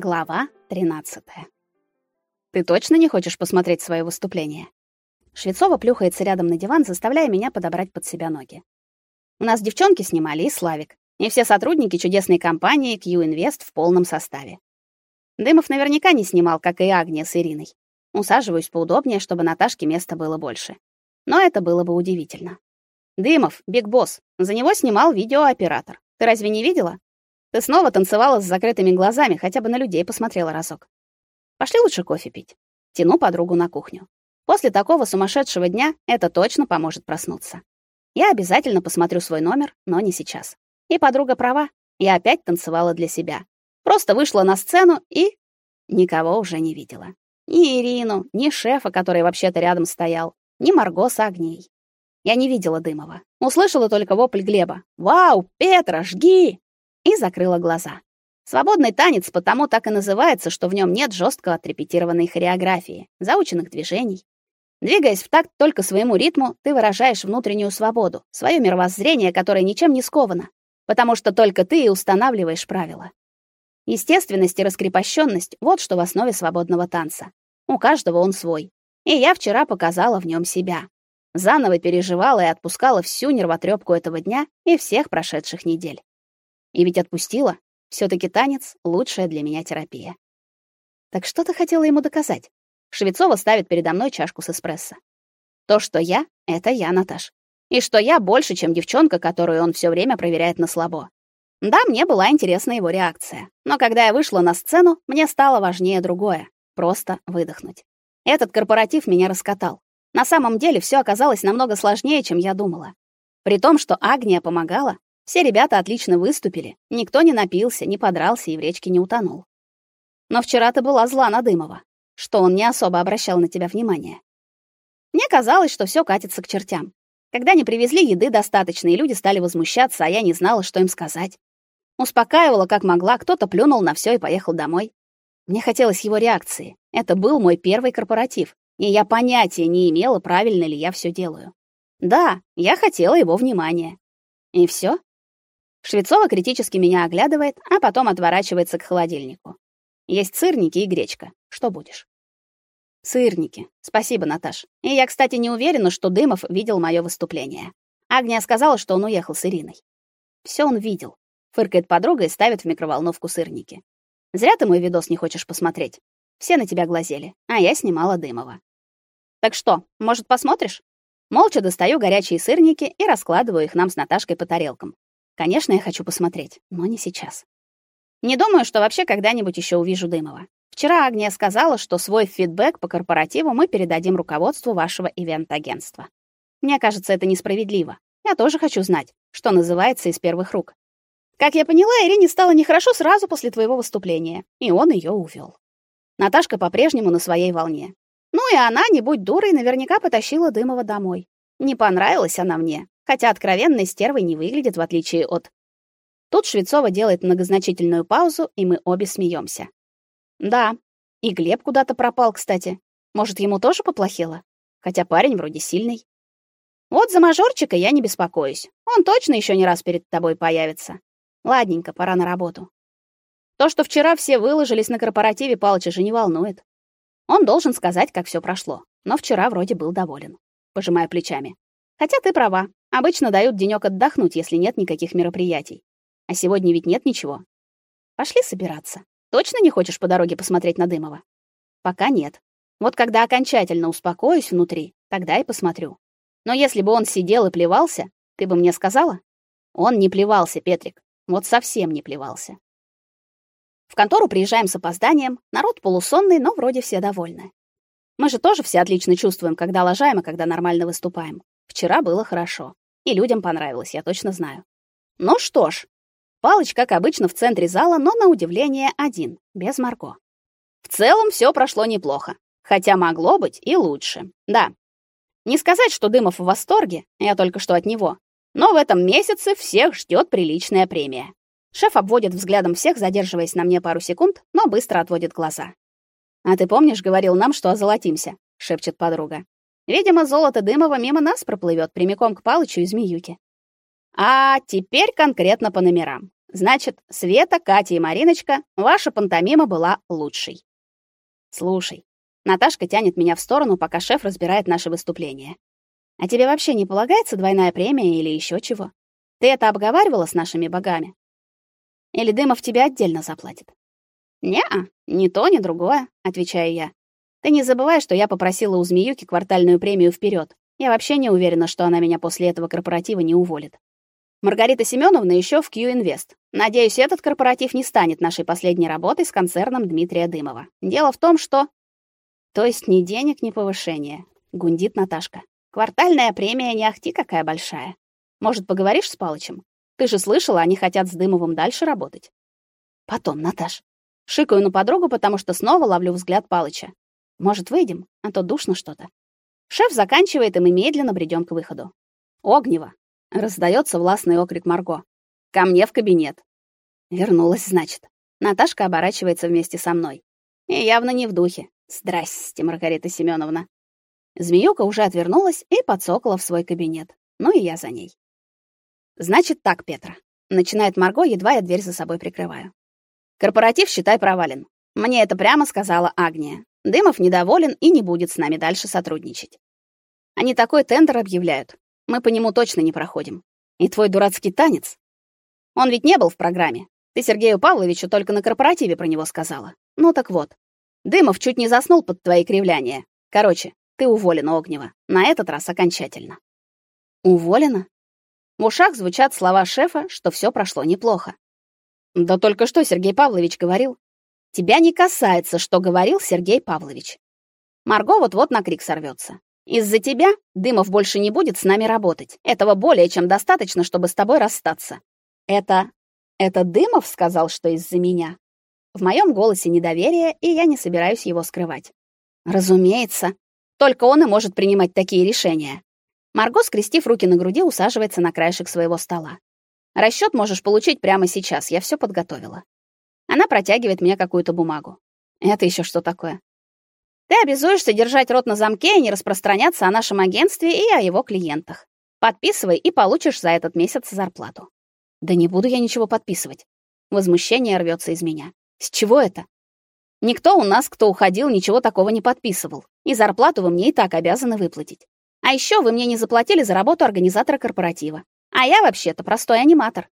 Глава 13. Ты точно не хочешь посмотреть свое выступление? Швецова плюхается рядом на диван, заставляя меня подобрать под себя ноги. У нас девчонки снимали и Славик, и все сотрудники чудесной компании Q Invest в полном составе. Дымов наверняка не снимал, как и Агния с Ириной. Усаживаюсь поудобнее, чтобы Наташке места было больше. Но это было бы удивительно. Дымов, Биг Босс, за него снимал видеооператор. Ты разве не видела? Ты снова танцевала с закрытыми глазами, хотя бы на людей посмотрела разок. Пошли лучше кофе пить. Тяну подругу на кухню. После такого сумасшедшего дня это точно поможет проснуться. Я обязательно посмотрю свой номер, но не сейчас. И подруга права. Я опять танцевала для себя. Просто вышла на сцену и никого уже не видела. Ни Ирину, ни шефа, который вообще-то рядом стоял, ни Марго с огней. Я не видела Дымова. Услышала только вопль Глеба. «Вау, Петра, жги!» И закрыла глаза. Свободный танец потому так и называется, что в нем нет жестко отрепетированной хореографии, заученных движений. Двигаясь в такт только своему ритму, ты выражаешь внутреннюю свободу, свое мировоззрение, которое ничем не сковано, потому что только ты и устанавливаешь правила. Естественность и раскрепощенность — вот что в основе свободного танца. У каждого он свой. И я вчера показала в нем себя. Заново переживала и отпускала всю нервотрепку этого дня и всех прошедших недель. И ведь отпустила. все таки танец лучшая для меня терапия. Так что ты хотела ему доказать? Швецова ставит передо мной чашку с эспрессо. То, что я это я, Наташ. И что я больше, чем девчонка, которую он все время проверяет на слабо. Да, мне была интересна его реакция. Но когда я вышла на сцену, мне стало важнее другое просто выдохнуть. Этот корпоратив меня раскатал. На самом деле все оказалось намного сложнее, чем я думала. При том, что Агния помогала, все ребята отлично выступили, никто не напился, не подрался и в речке не утонул. Но вчера ты была зла на Дымова, что он не особо обращал на тебя внимание. Мне казалось, что все катится к чертям. Когда не привезли еды достаточно, и люди стали возмущаться, а я не знала, что им сказать. Успокаивала как могла, кто-то плюнул на все и поехал домой. Мне хотелось его реакции. Это был мой первый корпоратив, и я понятия не имела, правильно ли я все делаю. Да, я хотела его внимания. И все. Швецова критически меня оглядывает, а потом отворачивается к холодильнику. Есть сырники и гречка. Что будешь? Сырники. Спасибо, Наташ. И я, кстати, не уверена, что Дымов видел моё выступление. Агния сказала, что он уехал с Ириной. Всё он видел. Фыркает подруга и ставит в микроволновку сырники. Зря ты мой видос не хочешь посмотреть. Все на тебя глазели, а я снимала Дымова. Так что, может, посмотришь? Молча достаю горячие сырники и раскладываю их нам с Наташкой по тарелкам. Конечно, я хочу посмотреть, но не сейчас. Не думаю, что вообще когда-нибудь еще увижу Дымова. Вчера Агния сказала, что свой фидбэк по корпоративу мы передадим руководству вашего ивент-агентства. Мне кажется, это несправедливо. Я тоже хочу знать, что называется из первых рук. Как я поняла, Ирине стало нехорошо сразу после твоего выступления, и он ее увел. Наташка по-прежнему на своей волне. Ну и она, не будь дурой, наверняка потащила Дымова домой. Не понравилась она мне, хотя откровенной стервой не выглядит, в отличие от... Тут Швецова делает многозначительную паузу, и мы обе смеемся. Да, и Глеб куда-то пропал, кстати. Может, ему тоже поплохело? Хотя парень вроде сильный. Вот за мажорчика я не беспокоюсь. Он точно еще не раз перед тобой появится. Ладненько, пора на работу. То, что вчера все выложились на корпоративе, Палыча же не волнует. Он должен сказать, как все прошло. Но вчера вроде был доволен. Пожимая плечами. Хотя ты права. Обычно дают денёк отдохнуть, если нет никаких мероприятий. А сегодня ведь нет ничего. Пошли собираться. Точно не хочешь по дороге посмотреть на Дымова? Пока нет. Вот когда окончательно успокоюсь внутри, тогда и посмотрю. Но если бы он сидел и плевался, ты бы мне сказала? Он не плевался, Петрик. Вот совсем не плевался. В контору приезжаем с опозданием. Народ полусонный, но вроде все довольны. Мы же тоже все отлично чувствуем, когда лажаем, а когда нормально выступаем. Вчера было хорошо. И людям понравилось, я точно знаю. Ну что ж, Палыч, как обычно, в центре зала, но на удивление один, без Марго. В целом все прошло неплохо, хотя могло быть и лучше. Да. Не сказать, что Дымов в восторге, я только что от него. Но в этом месяце всех ждет приличная премия. Шеф обводит взглядом всех, задерживаясь на мне пару секунд, но быстро отводит глаза. А ты помнишь, говорил нам, что озолотимся, шепчет подруга. Видимо, золото Дымова мимо нас проплывет прямиком к Палычу и Змеюке. А теперь конкретно по номерам. Значит, Света, Катя и Мариночка, ваша пантомима была лучшей. Слушай, Наташка тянет меня в сторону, пока шеф разбирает наше выступление. А тебе вообще не полагается двойная премия или еще чего? Ты это обговаривала с нашими богами? Или Дымов тебе отдельно заплатит? Не-а, ни то, ни другое, отвечаю я. Ты не забывай, что я попросила у Змеюки квартальную премию вперед. Я вообще не уверена, что она меня после этого корпоратива не уволит. Маргарита Семеновна еще в Q-Invest. Надеюсь, этот корпоратив не станет нашей последней работой с концерном Дмитрия Дымова. Дело в том, что то есть ни денег, ни повышения, гундит Наташка. Квартальная премия не ахти какая большая. Может, поговоришь с Палычем? Ты же слышала, они хотят с Дымовым дальше работать. Потом, Наташ. Шикаю на подругу, потому что снова ловлю взгляд Палыча. Может, выйдем, а то душно что-то. Шеф заканчивает, и мы медленно бредем к выходу. Огнева, раздается властный окрик Марго. Ко мне в кабинет. Вернулась, значит. Наташка оборачивается вместе со мной. И явно не в духе. Здрасте, Маргарита Семеновна. Змеюка уже отвернулась и подсокала в свой кабинет. Ну и я за ней. Значит так, Петра. Начинает Марго, едва я дверь за собой прикрываю. Корпоратив считай провален. Мне это прямо сказала Агния. Дымов недоволен и не будет с нами дальше сотрудничать. Они такой тендер объявляют. Мы по нему точно не проходим. И твой дурацкий танец. Он ведь не был в программе. Ты Сергею Павловичу только на корпоративе про него сказала. Ну так вот. Дымов чуть не заснул под твои кривляния. Короче, ты уволена, Огнева. На этот раз окончательно. Уволена? В ушах звучат слова шефа, что все прошло неплохо. Да только что Сергей Павлович говорил. Тебя не касается, что говорил Сергей Павлович. Марго вот-вот на крик сорвется. Из-за тебя Дымов больше не будет с нами работать. Этого более чем достаточно, чтобы с тобой расстаться. Это это Дымов сказал, что из-за меня. В моем голосе недоверие, и я не собираюсь его скрывать. Разумеется, только он и может принимать такие решения. Марго, скрестив руки на груди, усаживается на краешек своего стола. Расчёт можешь получить прямо сейчас, я всё подготовила. Она протягивает мне какую-то бумагу. Это ещё что такое? Ты обязуешься держать рот на замке и не распространяться о нашем агентстве и о его клиентах. Подписывай и получишь за этот месяц зарплату. Да не буду я ничего подписывать. Возмущение рвётся из меня. С чего это? Никто у нас, кто уходил, ничего такого не подписывал. И зарплату вы мне и так обязаны выплатить. А еще вы мне не заплатили за работу организатора корпоратива. А я вообще-то простой аниматор.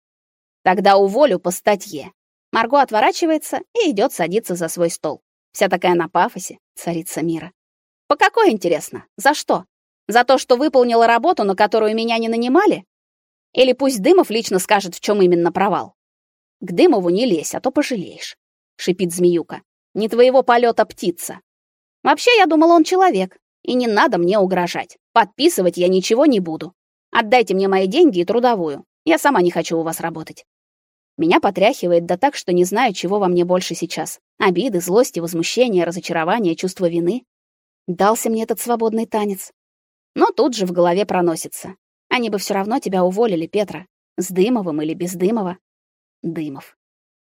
Тогда уволю по статье. Марго отворачивается и идет садиться за свой стол. Вся такая на пафосе, царица мира. По какой, интересно? За что? За то, что выполнила работу, на которую меня не нанимали? Или пусть Дымов лично скажет, в чем именно провал? К Дымову не лезь, а то пожалеешь, шипит змеюка. Не твоего полета птица. Вообще, я думала, он человек, и не надо мне угрожать. Подписывать я ничего не буду. Отдайте мне мои деньги и трудовую. Я сама не хочу у вас работать. Меня потряхивает да так, что не знаю, чего во мне больше сейчас. Обиды, злости, возмущения, разочарования, чувство вины. Дался мне этот свободный танец. Но тут же в голове проносится. Они бы все равно тебя уволили, Петра. С Дымовым или без Дымова. Дымов.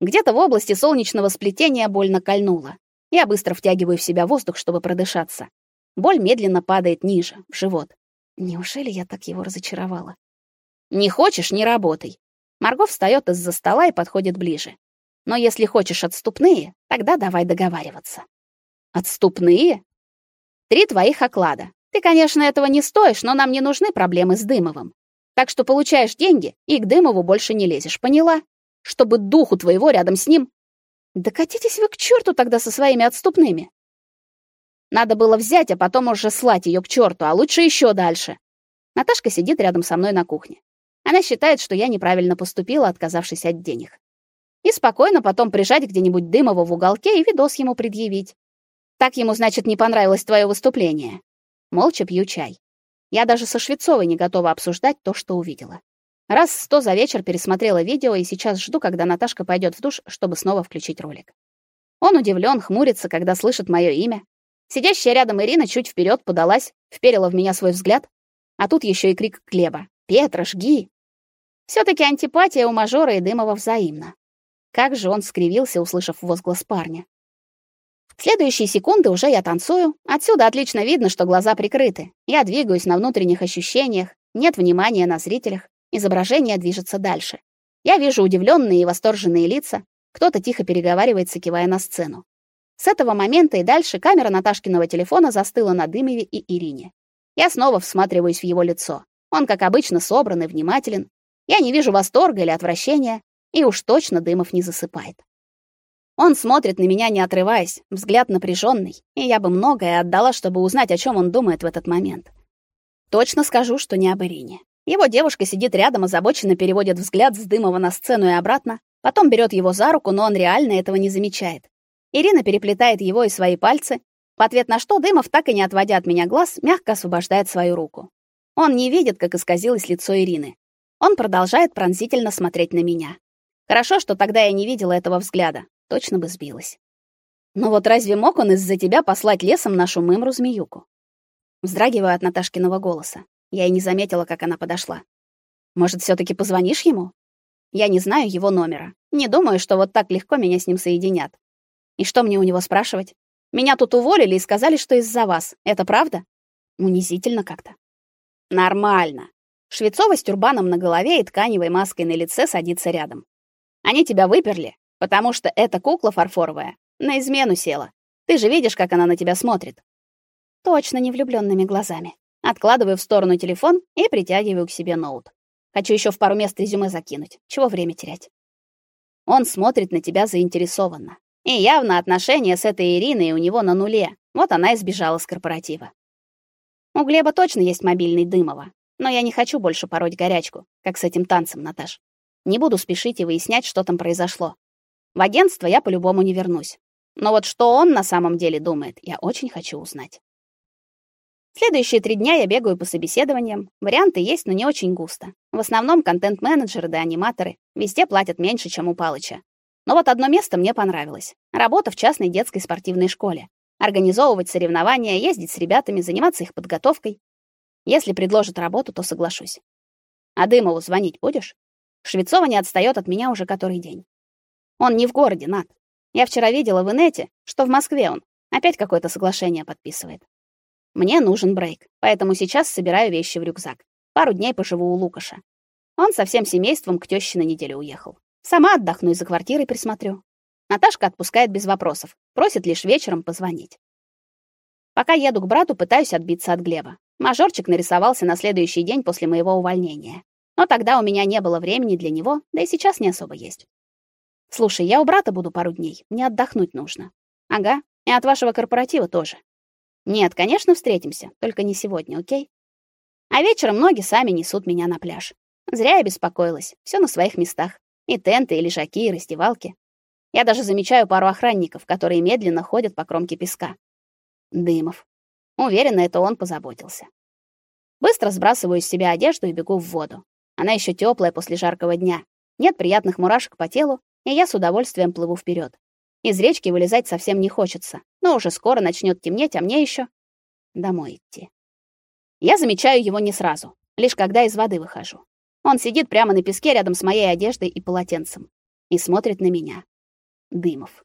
Где-то в области солнечного сплетения больно кольнуло. Я быстро втягиваю в себя воздух, чтобы продышаться. Боль медленно падает ниже, в живот. Неужели я так его разочаровала? Не хочешь не работай. Марго встаёт из-за стола и подходит ближе. Но если хочешь отступные, тогда давай договариваться. Отступные? Три твоих оклада. Ты, конечно, этого не стоишь, но нам не нужны проблемы с Дымовым. Так что получаешь деньги и к Дымову больше не лезешь, поняла? Чтобы духу твоего рядом с ним. Да катитесь вы к черту тогда со своими отступными. Надо было взять, а потом уже слать ее к черту, а лучше еще дальше. Наташка сидит рядом со мной на кухне. Она считает, что я неправильно поступила, отказавшись от денег. И спокойно потом прижать где-нибудь Дымова в уголке и видос ему предъявить. Так ему, значит, не понравилось твое выступление. Молча пью чай. Я даже со Швецовой не готова обсуждать то, что увидела. Раз сто за вечер пересмотрела видео и сейчас жду, когда Наташка пойдет в душ, чтобы снова включить ролик. Он удивлен, хмурится, когда слышит мое имя, Сидящая рядом Ирина чуть вперед подалась, вперила в меня свой взгляд, а тут еще и крик Глеба: "Петра, жги!" все таки антипатия у мажора и Дымова взаимна. Как же он скривился, услышав возглас парня. В следующие секунды уже я танцую. Отсюда отлично видно, что глаза прикрыты. Я двигаюсь на внутренних ощущениях, нет внимания на зрителях. Изображение движется дальше. Я вижу удивленные и восторженные лица, кто-то тихо переговаривается, кивая на сцену. С этого момента и дальше камера Наташкиного телефона застыла на Дымове и Ирине. Я снова всматриваюсь в его лицо. Он, как обычно, собран и внимателен. Я не вижу восторга или отвращения, и уж точно Дымов не засыпает. Он смотрит на меня, не отрываясь, взгляд напряженный, и я бы многое отдала, чтобы узнать, о чем он думает в этот момент. Точно скажу, что не об Ирине. Его девушка сидит рядом, озабоченно переводит взгляд с Дымова на сцену и обратно, потом берет его за руку, но он реально этого не замечает. Ирина переплетает его и свои пальцы, в ответ на что Дымов, так и не отводя от меня глаз, мягко освобождает свою руку. Он не видит, как исказилось лицо Ирины. Он продолжает пронзительно смотреть на меня. Хорошо, что тогда я не видела этого взгляда, точно бы сбилась. Но вот разве мог он из-за тебя послать лесом нашу мымру-змеюку? Вздрагиваю от Наташкиного голоса. Я и не заметила, как она подошла. Может, все таки позвонишь ему? Я не знаю его номера. Не думаю, что вот так легко меня с ним соединят. И что мне у него спрашивать? Меня тут уволили и сказали, что из-за вас. Это правда? Унизительно как-то. Нормально. Швецова с тюрбаном на голове и тканевой маской на лице садится рядом. Они тебя выперли, потому что эта кукла фарфоровая на измену села. Ты же видишь, как она на тебя смотрит. Точно не влюбленными глазами. Откладываю в сторону телефон и притягиваю к себе ноут. Хочу еще в пару мест резюме закинуть. Чего время терять? Он смотрит на тебя заинтересованно. И явно отношения с этой Ириной у него на нуле. Вот она и сбежала с корпоратива. У Глеба точно есть мобильный Дымова, но я не хочу больше пороть горячку, как с этим танцем, Наташ. Не буду спешить и выяснять, что там произошло. В агентство я по-любому не вернусь. Но вот что он на самом деле думает, я очень хочу узнать. Следующие три дня я бегаю по собеседованиям. Варианты есть, но не очень густо. В основном контент-менеджеры да аниматоры. Везде платят меньше, чем у Палыча. Но вот одно место мне понравилось. Работа в частной детской спортивной школе. Организовывать соревнования, ездить с ребятами, заниматься их подготовкой. Если предложат работу, то соглашусь. А Дымову звонить будешь? Швецова не отстаёт от меня уже который день. Он не в городе, Над. Я вчера видела в инете, что в Москве он. Опять какое-то соглашение подписывает. Мне нужен брейк, поэтому сейчас собираю вещи в рюкзак. Пару дней поживу у Лукаша. Он со всем семейством к тёще на неделю уехал. Сама отдохну и за квартирой присмотрю. Наташка отпускает без вопросов, просит лишь вечером позвонить. Пока еду к брату, пытаюсь отбиться от Глеба. Мажорчик нарисовался на следующий день после моего увольнения. Но тогда у меня не было времени для него, да и сейчас не особо есть. Слушай, я у брата буду пару дней, мне отдохнуть нужно. Ага, и от вашего корпоратива тоже. Нет, конечно, встретимся, только не сегодня, о'кей? А вечером ноги сами несут меня на пляж. Зря я беспокоилась. Все на своих местах. И тенты, и лежаки, и раздевалки. Я даже замечаю пару охранников, которые медленно ходят по кромке песка. Дымов. Уверена, это он позаботился. Быстро сбрасываю с себя одежду и бегу в воду. Она еще теплая после жаркого дня. Нет приятных мурашек по телу, и я с удовольствием плыву вперед. Из речки вылезать совсем не хочется, но уже скоро начнет темнеть, а мне еще домой идти. Я замечаю его не сразу, лишь когда из воды выхожу. Он сидит прямо на песке рядом с моей одеждой и полотенцем и смотрит на меня. Дымов.